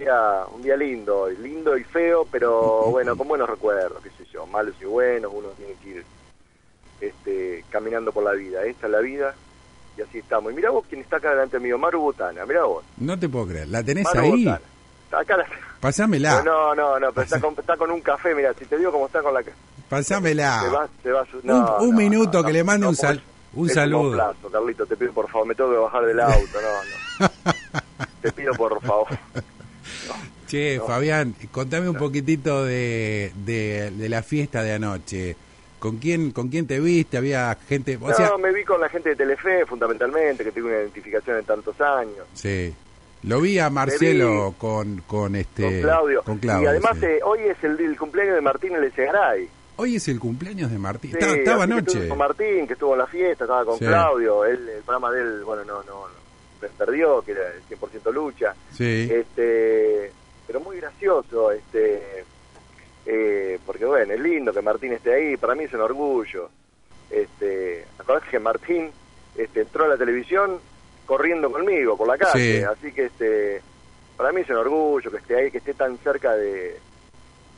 día, un día lindo, lindo y feo, pero bueno, con buenos recuerdos, qué sé yo, malos y buenos, uno tiene que ir este, caminando por la vida. Esta es la vida y así estamos. Y mira vos quién está acá delante mío, Maru Botana, mira vos. No te puedo creer. ¿La tenés Maru ahí? Botana. Acá la... Pasámela. No, no, no, pero está con, está con un café, mira, si te digo cómo está con la... Pasámela. Se va, se va, su- Un- no, un no, minuto no, que le mande no, un sal- un es saludo. complazo, Carlito, te pido por favor, me tengo que bajar del auto, no, no. te pido por favor. Che, No. Fabián, contame un poquitito de, de, de la fiesta de anoche. ¿Con quién, ¿Con quién te viste? ¿Había gente? O no, sea, me vi con la gente de Telefe, fundamentalmente, que tengo una identificación en tantos años. sí. Lo vi a Marcelo con, con este... con Claudio. con Claudio, y además sí. eh, hoy es el, el cumpleaños de Martín Lesegaray. Hoy es el cumpleaños de Martín. Sí, estaba estaba anoche. Con Martín, que estuvo en la fiesta, estaba con Sí. Claudio. Él, el programa de él, bueno, no, no, no, perdió, que era el 100% lucha. Sí. Este, pero muy gracioso, este, eh, porque bueno, es lindo que Martín esté ahí, para mí es un orgullo. Este, acordás que Martín este, entró a la televisión corriendo conmigo por la calle, Sí. así que este, para mí es un orgullo que esté ahí, que esté tan cerca de,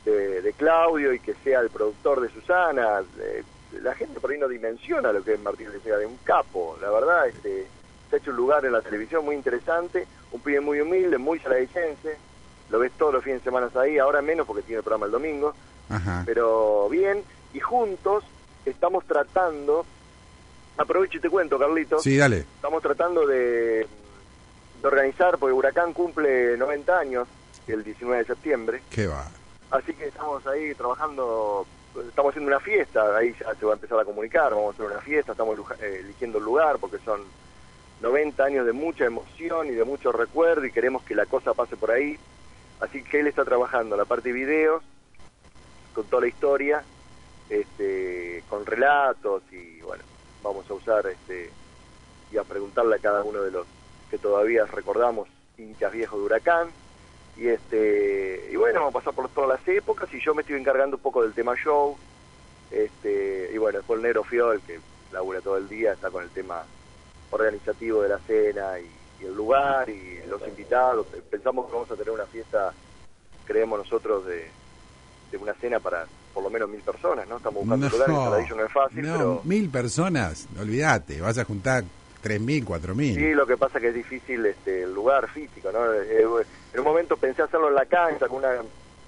de, de Claudio y que sea el productor de Susana. Eh, la gente por ahí no dimensiona lo que es Martín Lecega, de un capo, la verdad, este, se ha hecho un lugar en la televisión muy interesante, un pibe muy humilde, muy saladicense, lo ves todos los fines de semana ahí, ahora menos porque tiene el programa el domingo, Ajá. pero bien, y juntos estamos tratando, aprovecho y te cuento, Carlito, Sí, dale. estamos tratando de, de organizar, porque Huracán cumple 90 años el 19 de septiembre, ¿Qué va? así que estamos ahí trabajando, estamos haciendo una fiesta, ahí ya se va a empezar a comunicar, vamos a hacer una fiesta, estamos eh, eligiendo el lugar porque son 90 años de mucha emoción y de mucho recuerdo y queremos que la cosa pase por ahí, así que él está trabajando la parte de videos, con toda la historia, este, con relatos y bueno, vamos a usar este y a preguntarle a cada uno de los que todavía recordamos hinchas viejos de Huracán. Y este y bueno vamos a pasar por todas las épocas y yo me estoy encargando un poco del tema show. Este y bueno después el negro Fiol que labura todo el día está con el tema organizativo de la cena y, y el lugar y los invitados. Pensamos que vamos a tener una fiesta creemos nosotros de, de una cena para por lo menos mil personas no estamos buscando en Saladillo no es fácil no, pero mil personas, olvídate, vas a juntar tres mil, cuatro mil. Sí, lo que pasa que es difícil este, el lugar físico, ¿no? En un momento pensé hacerlo en la cancha con una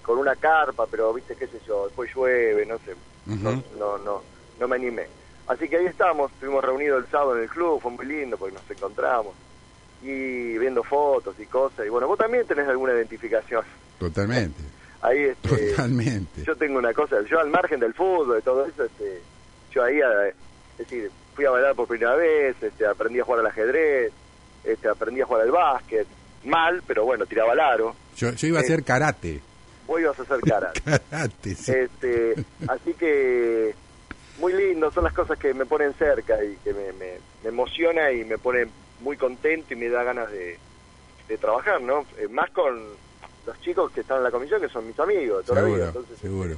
con una carpa, pero viste qué sé yo, después llueve, no sé, no, no, no, no me animé. Así que ahí estamos, estuvimos reunidos el sábado en el club, fue muy lindo porque nos encontramos y viendo fotos y cosas. Y bueno, vos también tenés alguna identificación. Totalmente, Ahí este, totalmente. yo tengo una cosa, yo al margen del fútbol, de todo eso, este, yo ahí, eh, es decir, fui a bailar por primera vez, este, aprendí a jugar al ajedrez, este, aprendí a jugar al básquet, mal, pero bueno, tiraba al aro, Yo, yo iba a Eh, hacer karate. vos ibas a hacer cara. Karate, sí. este, así que muy lindo, son las cosas que me ponen cerca y que me, me, me emociona y me pone muy contento y me da ganas de, de trabajar, ¿no? Eh, más con los chicos que están en la comisión, que son mis amigos, de toda la vida. seguro, Entonces, seguro.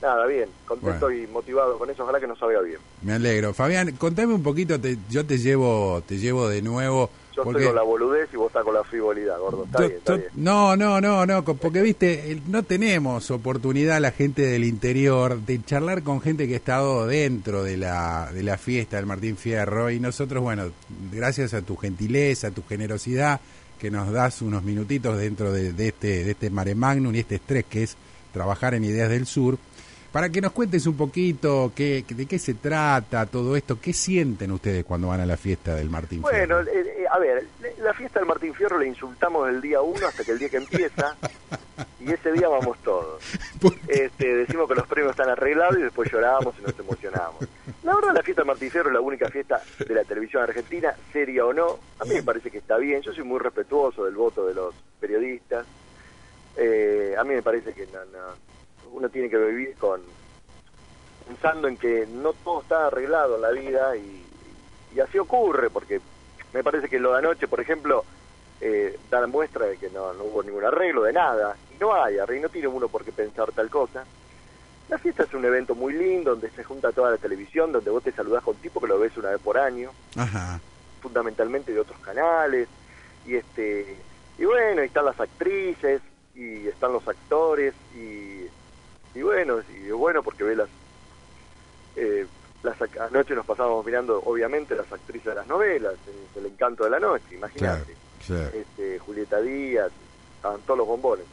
Nada, bien, contento Bueno. y motivado con eso, ojalá que nos salga bien. Me alegro. Fabián, contame un poquito, te- yo te llevo te llevo de nuevo. Yo porque- estoy con la boludez y vos estás con la frivolidad, gordo. Está bien, está bien. No, no, no, no, porque viste, no tenemos oportunidad la gente del interior de charlar con gente que ha estado dentro de la, de la fiesta del Martín Fierro y nosotros, bueno, gracias a tu gentileza, a tu generosidad, que nos das unos minutitos dentro de, de este, de este mare magnum y este estrés que es trabajar en Ideas del Sur, para que nos cuentes un poquito qué, de qué se trata todo esto, qué sienten ustedes cuando van a la fiesta del Martín Bueno, Fierro. eh, eh, a ver, la fiesta del Martín Fierro le insultamos el día uno hasta que el día que empieza y ese día vamos todos. ¿Por Este, decimos que los premios están arreglados y después lloramos y nos emocionamos. La verdad, la fiesta del Martín Fierro es la única fiesta de la televisión argentina, seria o no. A mí me parece que está bien. Yo soy muy respetuoso del voto de los periodistas. Eh, a mí me parece que no, no, uno tiene que vivir con pensando en que no todo está arreglado en la vida y, y así ocurre, porque me parece que lo de anoche, por ejemplo, eh, da muestra de que no, no hubo ningún arreglo de nada, y no hay arreglo, y no tiene uno por qué pensar tal cosa. La fiesta es un evento muy lindo, donde se junta toda la televisión, donde vos te saludás con tipo que lo ves una vez por año, Ajá. fundamentalmente de otros canales, y este y bueno, están las actrices, y están los actores, y, y bueno, y bueno porque ve las... Eh, las anoche nos pasábamos mirando, obviamente, las actrices de las novelas, el, encanto de la noche, imagínate. Este, Julieta Díaz, estaban todos los bombones.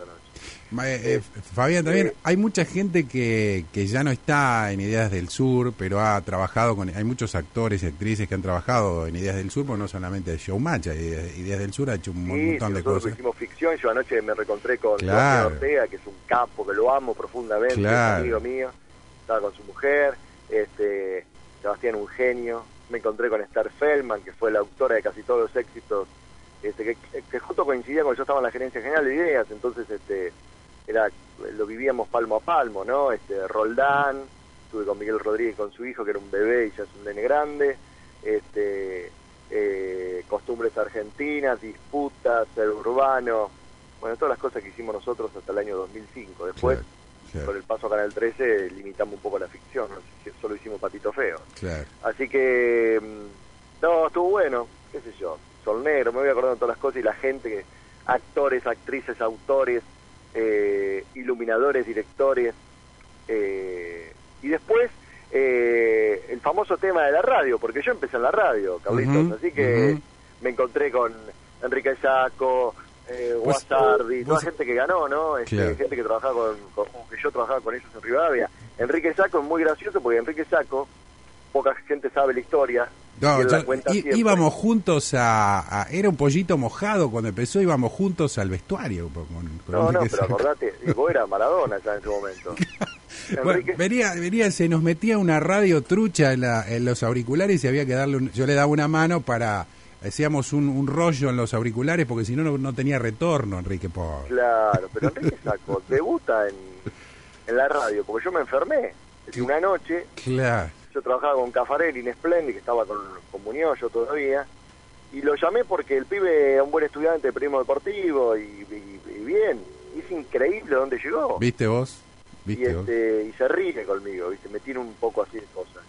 Eh, eh, Fabián, también eh, hay mucha gente que, que ya no está en Ideas del Sur, pero ha trabajado con... Hay muchros actores y actrices que han trabajado en Ideas del Sur, pero no solamente de Showmatch, Ideas, del Sur ha hecho un montón de cosas. hicimos ficción, yo anoche me reencontré con claro. Ortega, que es un capo, que lo amo profundamente, un amigo mío, estaba con su mujer, este Sebastián un genio, me encontré con Esther Feldman, que fue la autora de casi todos los éxitos este, que, justo coincidía cuando yo estaba en la gerencia general de ideas, entonces este era lo vivíamos palmo a palmo, ¿no? Este Roldán, estuve con Miguel Rodríguez con su hijo que era un bebé y ya es un nene grande, este eh, costumbres argentinas, disputas, ser urbano, bueno, todas las cosas que hicimos nosotros hasta el año 2005. Después, con el paso a Canal 13, limitamos un poco la ficción, solo hicimos Patito Feo. Así que, mm, no, estuvo bueno, qué sé yo, Sol Negro, me voy acordando de todas las cosas y la gente, actores, actrices, autores, eh, iluminadores, directores. Eh, y después eh, el famoso tema de la radio, porque yo empecé en la radio, Carlitos, así que me encontré con Enrique Saco, eh, Guasardi, toda gente que ganó, ¿no? Este, gente que trabajaba con, que yo trabajaba con ellos en Rivadavia. Enrique Saco es muy gracioso porque Enrique Saco, poca gente sabe la historia, no, íbamos juntos a, Era un pollito mojado cuando empezó, íbamos juntos al vestuario. no, no, pero acordate, vos era Maradona ya en ese momento. venía, venía, se nos metía una radio trucha en, los auriculares y había que darle. yo le daba una mano para. Hacíamos un, rollo en los auriculares porque si no, no tenía retorno, Enrique por Claro, pero Enrique Saco debuta en, en la radio porque yo me enfermé. Una noche. Claro yo trabajaba con Cafarelli en Splendid, que estaba con, con Muñoz yo todavía, y lo llamé porque el pibe es un buen estudiante de primo deportivo y, bien, es increíble dónde llegó. ¿Viste vos? ¿Viste y, este, y se ríe conmigo, ¿viste? me tiene un poco así de cosas.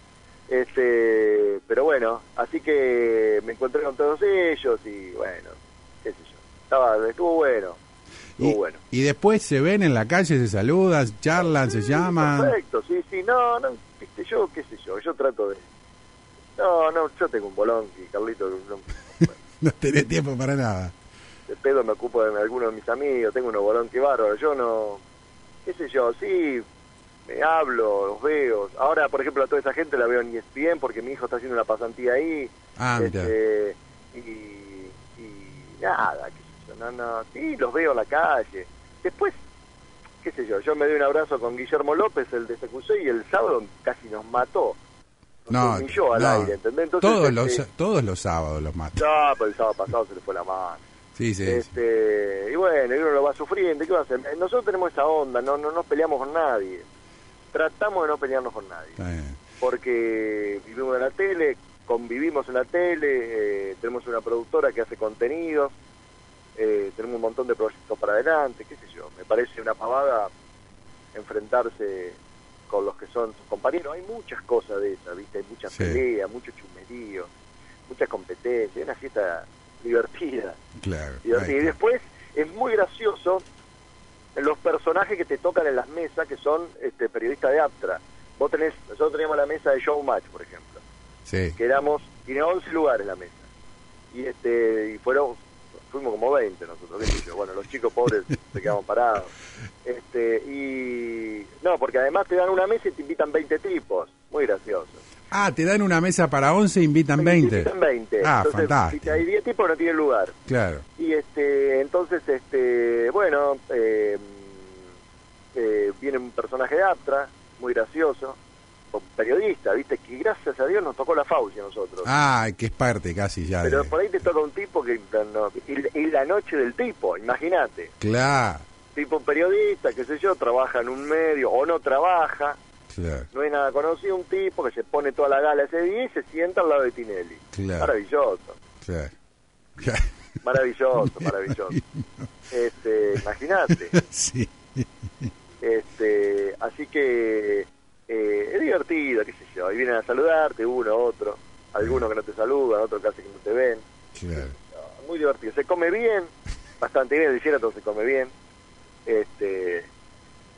Este, pero bueno, así que me encontré con todos ellos y bueno, qué sé yo, estaba, estuvo bueno. Y, bueno. y después se ven en la calle, se saludan, charlan, se llaman. Perfecto, sí, sí, no, no, viste, yo, qué sé yo, yo trato de... No, no, yo tengo un bolón y Carlito... No, no tenés tiempo para nada. De pedo me ocupo de algunos de mis amigos, tengo unos bolón que bárbaro, yo no... qué sé yo, sí, me hablo, los veo. Ahora, por ejemplo, a toda esa gente la veo en ESPN porque mi hijo está haciendo una pasantía ahí. Ah, este, y, y nada, qué sé yo, no, no, sí, los veo en la calle. Después qué sé yo, yo me di un abrazo con Guillermo López, el de SQC, y el sábado casi nos mató. no, yo al aire, ¿entendés? todos, los, este, todos los sábados los mató. No, pero el sábado pasado se le fue la mano. Sí, sí, este, Y bueno, uno lo va sufriendo. ¿Qué va a hacer? Nosotros tenemos esa onda, no, no nos peleamos con nadie. Tratamos de no pelearnos con nadie. Porque vivimos en la tele, convivimos en la tele, eh, tenemos una productora que hace contenidos eh, tenemos un montón de proyectos para adelante, qué sé parece una pavada enfrentarse con los que son sus compañeros, hay muchas cosas de esas, ¿viste? Hay muchas peleas, mucho chumerío, mucha competencia, es una fiesta divertida. Claro. Y después es muy gracioso los personajes que te tocan en las mesas, que son este, periodistas de Aptra. Vos tenés, nosotros teníamos la mesa de Showmatch, por ejemplo. Sí. Que éramos, tiene 11 lugares la mesa. Y este y fueron fuimos como 20 nosotros, Bueno, los chicos pobres se quedaban parados. Este, y no, porque además te dan una mesa y te invitan 20 tipos, muy gracioso. Ah, te dan una mesa para 11 e invitan 20. Invitan 20. Ah, fantástico. Si hay 10 tipos no tienen lugar. Claro. Y este, entonces, este, bueno, eh, eh, viene un personaje de Aptra, muy gracioso, periodista, viste, que gracias a Dios nos tocó la Fauci a nosotros. Ah, que es parte casi ya. Pero por ahí te toca un tipo que no, y, la noche del tipo, imagínate. Claro. Tipo periodista, qué sé yo, trabaja en un medio o no trabaja. No hay nada conocido, un tipo que se pone toda la gala ese día y se sienta al lado de Tinelli. Maravilloso. Maravilloso, maravilloso. Este, imagínate. sí. Este, así que eh, es divertido, qué sé yo, y vienen a saludarte uno, otro, algunos que no te saludan, otros casi que no te ven. Muy divertido, se come bien, bastante bien, el todo se come bien. Este,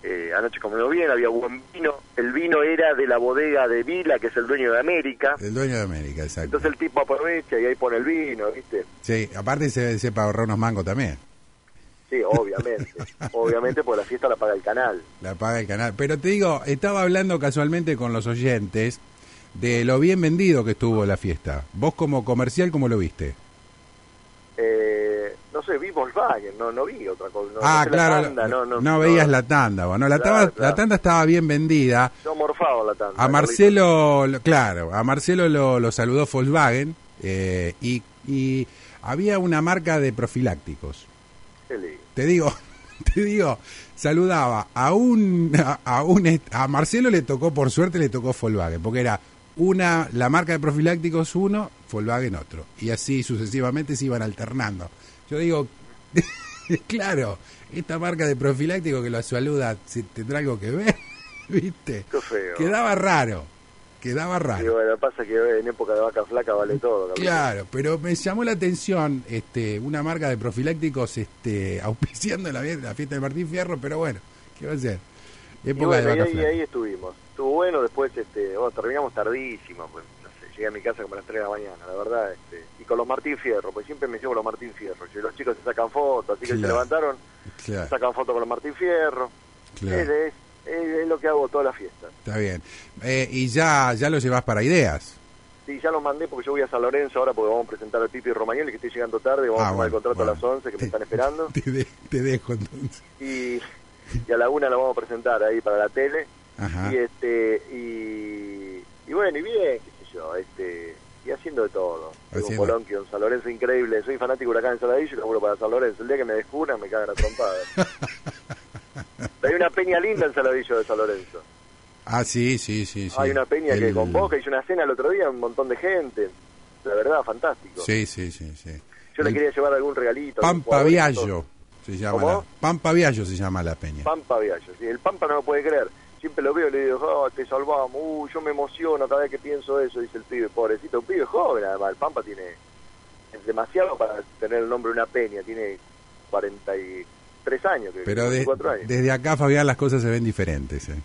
eh, anoche comimos bien, había buen vino. El vino era de la bodega de Vila, que es el dueño de América. El dueño de América, exacto. Entonces el tipo aprovecha y ahí pone el vino, ¿viste? Sí, aparte se sepa ahorrar unos mangos también. Sí, obviamente. obviamente, porque la fiesta la paga el canal. La paga el canal. Pero te digo, estaba hablando casualmente con los oyentes de lo bien vendido que estuvo la fiesta. Vos como comercial, ¿cómo lo viste? Eh, no sé, vi Volkswagen, no, no vi otra cosa. No, ah, claro, no, veías la tanda. Bueno, la, la tanda estaba bien vendida. Yo morfado la tanda. A Marcelo, claro, a Marcelo lo, lo saludó Volkswagen eh, y, y había una marca de profilácticos. Te digo, te digo, saludaba a un, a, un, a Marcelo le tocó, por suerte le tocó Volkswagen, porque era una, la marca de profilácticos uno, Volkswagen otro. Y así sucesivamente se iban alternando. Yo digo, claro, esta marca de profiláctico que lo saluda, ¿tendrá algo que ver? ¿Viste? Quedaba raro. Quedaba raro. Sí, bueno, pasa que en época de vaca flaca vale todo. Claro, pero me llamó la atención este, una marca de profilácticos este, auspiciando la, la fiesta de Martín Fierro, pero bueno, ¿qué va a ser? Época de vaca y ahí, estuvimos estuvo bueno, después este, bueno, terminamos tardísimo, pues, no sé, llegué a mi casa como a las 3 de la mañana, la verdad, este, y con los Martín Fierro, pues siempre me llevo los Martín Fierro, y los chicos se sacan fotos, así que se levantaron, se sacan fotos con los Martín Fierro, es, es, lo que hago toda la fiesta. Está bien, eh, y ya, ya lo llevas para ideas. Sí, ya lo mandé porque yo voy a San Lorenzo ahora porque vamos a presentar al Pipi Romagnoli que estoy llegando tarde, vamos ah, a tomar el contrato a las 11 que me están esperando. Te, dejo entonces. Y, y a la una lo vamos a presentar ahí para la tele y este y, bueno, y bien, qué sé yo, este y haciendo de todo. Tengo un Polonquio, un San Lorenzo increíble. Soy fanático de Huracán en Saladillo y laburo para San Lorenzo. El día que me descubran me cagan a trompadas. Hay una peña linda en Saladillo de San Lorenzo. Ah, sí, sí, sí. Hay una peña que convoca, hizo una cena el otro día, un montón de gente. La verdad, fantástico. Sí, sí, sí. sí. Yo le quería llevar algún regalito. Pampa Viallo se llama. Pampa Viallo se llama la peña. Pampa Viallo, sí. El Pampa no lo puede creer siempre lo veo y le digo, oh, te salvamos, uh, yo me emociono cada vez que pienso eso, dice el pibe, pobrecito, un pibe joven además, el Pampa tiene, es demasiado para tener el nombre de una peña, tiene 43 años, que Pero desde acá, Fabián, las cosas se ven diferentes. ¿eh?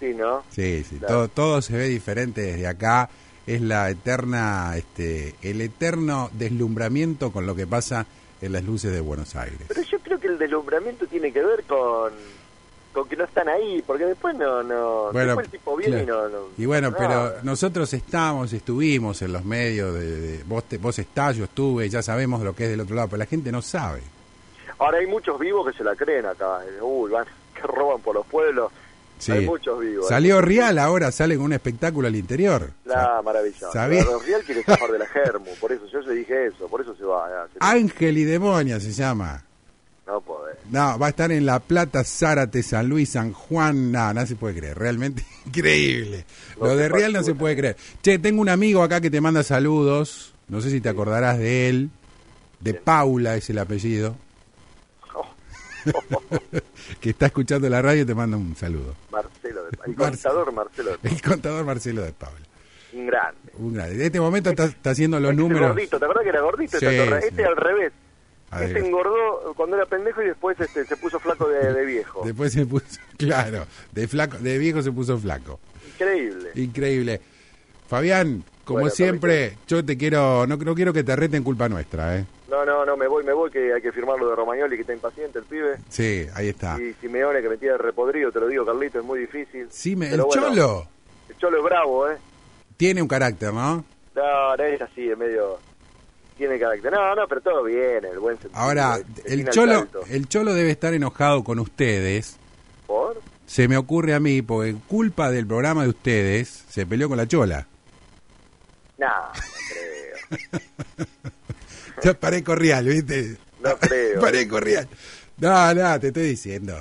Sí, ¿no? Sí, sí, todo, todo se ve diferente desde acá, es la eterna, este, el eterno deslumbramiento con lo que pasa en las luces de Buenos Aires. Pero yo creo que el deslumbramiento tiene que ver con con que no están ahí, porque después no, no, bueno, el tipo viene y no, Y bueno, pero nosotros estamos, estuvimos en los medios, de, vos, te, vos estás, yo estuve, ya sabemos lo que es del otro lado, pero la gente no sabe. Ahora hay muchos vivos que se la creen acá, uy, van, que roban por los pueblos. Hay muchos vivos. Salió Real ahora, sale con un espectáculo al interior. La maravilla. Real quiere escapar de la Germu, por eso yo le dije eso, por eso se va. Ángel y Demonia se llama. No puede. No, va a estar en La Plata, Zárate, San Luis, San Juan. No, no se puede creer. Realmente increíble. Lo de Real no se puede creer. Che, tengo un amigo acá que te manda saludos. No sé si te acordarás de él. De Paula es el apellido. que está escuchando la radio y te manda un saludo. Marcelo, de, el contador Marcelo de El contador Marcelo de Paula. Un grande. Un grande. En este momento está, haciendo los números. Gordito, ¿te acuerdas que era gordito? este, este al revés. Este engordó cuando era pendejo y después este, se puso flaco de, viejo. después se puso, claro, de flaco, de viejo se puso flaco. Increíble. Increíble. Fabián, como siempre, yo te quiero, no, no quiero que te reten culpa nuestra, ¿eh? No, no, no, me voy, me voy, que hay que firmar lo de Romagnoli, que está impaciente el pibe. Sí, ahí está. Y Simeone, que me tira repodrido, te lo digo, Carlito, es muy difícil. Sí, me, el Cholo. El Cholo es bravo, ¿eh? Tiene un carácter, ¿no? No, no es así, es medio tiene carácter. No, no, pero todo bien, el buen sentido. Ahora, el cholo, el cholo debe estar enojado con ustedes. ¿Por? Se me ocurre a mí, porque culpa del programa de ustedes, se peleó con la chola. No, no creo. ya paré corrial, ¿viste? No creo. paré corrial. No, no, te estoy diciendo.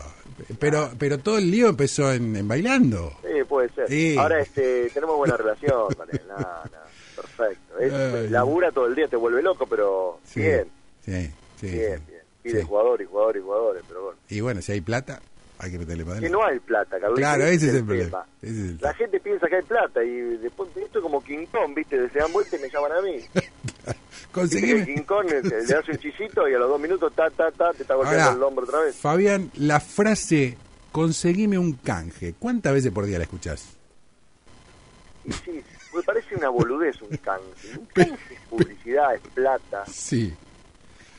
Pero, pero todo el lío empezó en, bailando. Sí, puede ser. Ahora este, tenemos buena relación. No, no perfecto. Es, labura todo el día, te vuelve loco, pero bien. Sí, sí. Bien, bien. Pide jugadores y jugadores y jugadores, pero bueno. Y bueno, si hay plata, hay que meterle para Que no hay plata, Carlos. Claro, ese, es el problema. La gente piensa que hay plata y después esto es como King Kong, ¿viste? Se dan vuelta y me llaman a mí. Conseguime. Eh, le das un chisito y a los dos minutos, ta, ta, ta, te está Ahora, golpeando el hombro otra vez. Fabián, la frase conseguime un canje, ¿cuántas veces por día la escuchás? Sí, me parece una boludez un canje. Un canje es publicidad, es plata. Sí.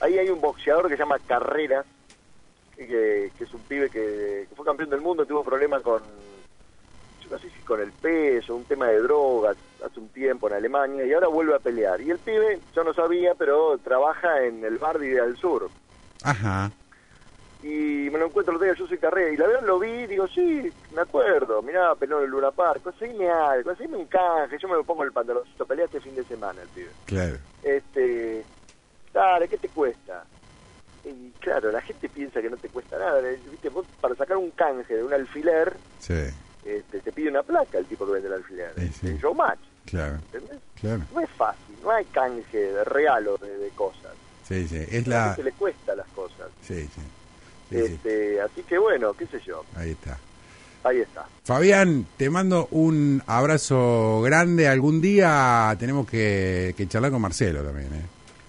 Ahí hay un boxeador que se llama Carreras, que, que es un pibe que, que fue campeón del mundo, tuvo problemas con, yo no sé si con el peso, un tema de drogas hace un tiempo en Alemania, y ahora vuelve a pelear. Y el pibe, yo no sabía, pero trabaja en el bar de Idea del Sur. Ajá. Y me lo encuentro el día, yo soy Carrera, y la verdad lo vi y digo, sí, me acuerdo, mirá, peleó en el Luna Park, conseguime algo, conseguime un canje, yo me pongo el pantaloncito, pelea este fin de semana el pibe. Claro. Este, dale, ¿qué te cuesta? Y claro, la gente piensa que no te cuesta nada. ¿Viste? Vos para sacar un canje de un alfiler, Sí, este, te pide una placa el tipo que vende el alfiler. Sí, sí. Showmatch, claro. ¿entendés? Claro. No es fácil, no hay canje de regalo de, de cosas. Sí, sí. Es A la gente le cuesta las cosas. Sí, sí. Sí, sí. este, Así que bueno, qué sé yo, Ahí está. ahí está. Fabián, te mando un abrazo grande. Algún día tenemos que, que charlar con Marcelo también, ¿eh?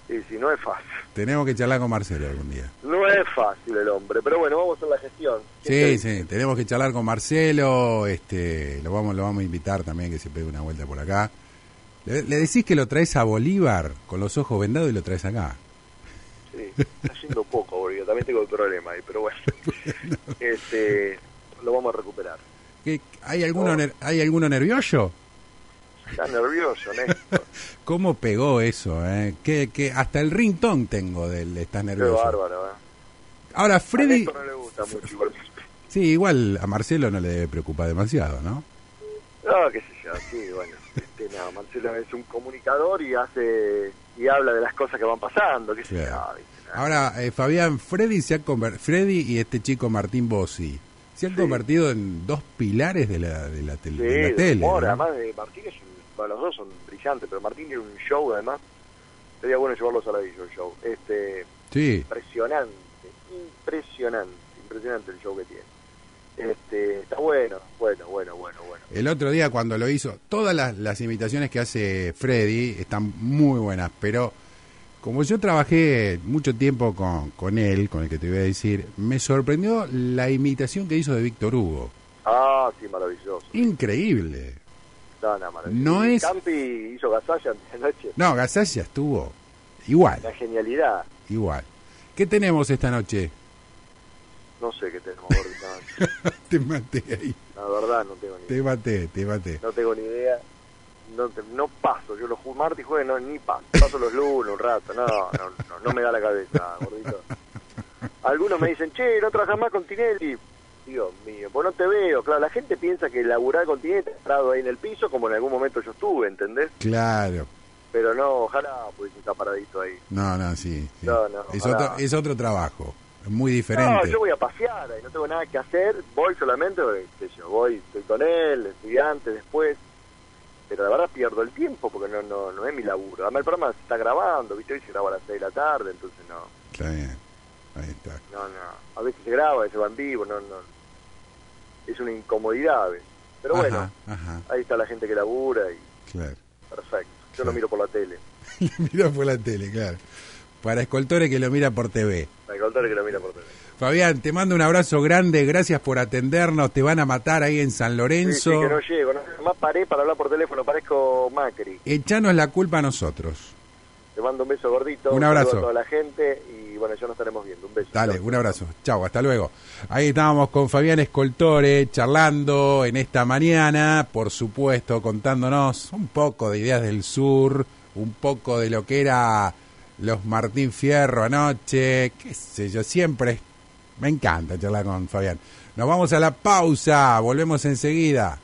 Y si no es fácil. Tenemos que charlar con Marcelo algún día. No es fácil el hombre, pero bueno, vamos a hacer la gestión. Sí, sí, tenemos que charlar con Marcelo, este, lo vamos, lo vamos a invitar también que se pegue una vuelta por acá. Le, le decís que lo traes a Bolívar con los ojos vendados y lo traes acá. Sí, está yendo poco, Bolivia. También tengo el problema ahí, pero bueno. este, lo vamos a recuperar. ¿Qué- ¿Hay alguno, ¿Hay alguno nervioso? Está nervioso, Néstor. ¿Cómo pegó eso? Eh? Que, que hasta el ringtone tengo del estás Qué nervioso. bárbaro, ¿eh? Ahora, A Freddy, Néstor no le gusta mucho igual. sí, igual a Marcelo no le debe preocupar demasiado, ¿no? No, qué sé yo, sí, bueno. Este, no, Marcelo es un comunicador y hace y habla de las cosas que van pasando, qué sé Claro. yo. Ahora, eh, Fabián, Freddy se ha conver- Freddy y este chico Martín Bossi se han Sí. convertido en dos pilares de la, de la, tel- Sí, de la tele. ¿no? además de Martín es un, bueno, los dos son brillantes, pero Martín tiene un show además. Sería bueno llevarlos a la Villa, el show. Este, Sí, impresionante, impresionante, impresionante el show que tiene. Este, está bueno, bueno, bueno, bueno, bueno. el otro día cuando lo hizo, todas las, las imitaciones que hace Freddy están muy buenas, pero como yo trabajé mucho tiempo con, con él, con el que te voy a decir, me sorprendió la imitación que hizo de Víctor Hugo. Ah, sí, maravilloso. Increíble. No, maravilloso. Es- Campi hizo Gasalla anoche. No, Gasalla estuvo igual, La genialidad. igual. ¿Qué tenemos esta noche? No sé qué tenemos, gordito. te maté ahí, La verdad, no tengo ni te maté, te maté. No tengo ni idea. No, te- no paso, yo los martes y jueves no, ni paso. Paso los lunes un rato. No, no, no, no me da la cabeza, gordito. Algunos me dicen, che, no trabajas más con Tinelli. Dios mío, pues no te veo. Claro, la gente piensa que laburar con está parado ahí en el piso, como en algún momento yo estuve, ¿entendés? Claro. Pero no, ojalá pudiese estar paradito ahí. No, no, sí. sí. No, no, es, ojalá. otro, es otro trabajo, es muy No, diferente. yo voy a pasear y no tengo nada que hacer. Voy solamente, porque, qué sé yo, voy, estoy con él, estudiante, después. Pero la verdad pierdo el tiempo porque no no no es mi laburo. Además el programa se está grabando, ¿viste? Hoy se graba a las 6 de la tarde, entonces no. Está bien, ahí está. No, no. A veces se graba, a veces va en vivo, no, no. Es una incomodidad. Pero bueno, Ajá, ajá, ahí está la gente que labura y claro. perfecto. Yo Claro. lo miro por la tele. mira por la tele, claro. Para escoltores que lo mira por TV. Al contrario que lo mira por tele. Fabián, te mando un abrazo grande, gracias por atendernos, te van a matar ahí en San Sí, Lorenzo. sí, que no llego. No, más paré para hablar por teléfono, parezco Macri. Echanos la culpa a nosotros. Te mando un beso gordito. Un abrazo. a toda la gente y bueno, ya nos estaremos viendo. Un beso. Dale, Chau. un abrazo. Chau, hasta luego. Ahí estábamos con Fabián Escoltore charlando en esta mañana, por supuesto, contándonos un poco de ideas del sur, un poco de lo que era los Martín Fierro anoche, qué sé yo, siempre me encanta charlar con Fabián. Nos vamos a la pausa, volvemos enseguida.